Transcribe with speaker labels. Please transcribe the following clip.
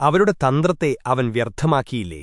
Speaker 1: അവരുടെ തന്ത്രത്തെ അവൻ വ്യർത്ഥമാക്കിയില്ലേ?